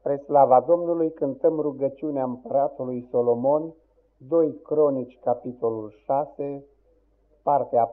Spre slava Domnului cântăm rugăciunea împăratului Solomon, 2 Cronici, capitolul 6, partea a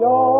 patra.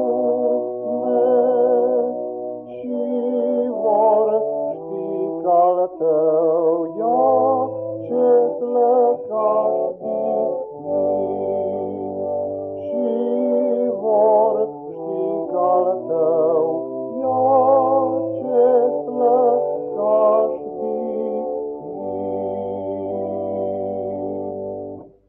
și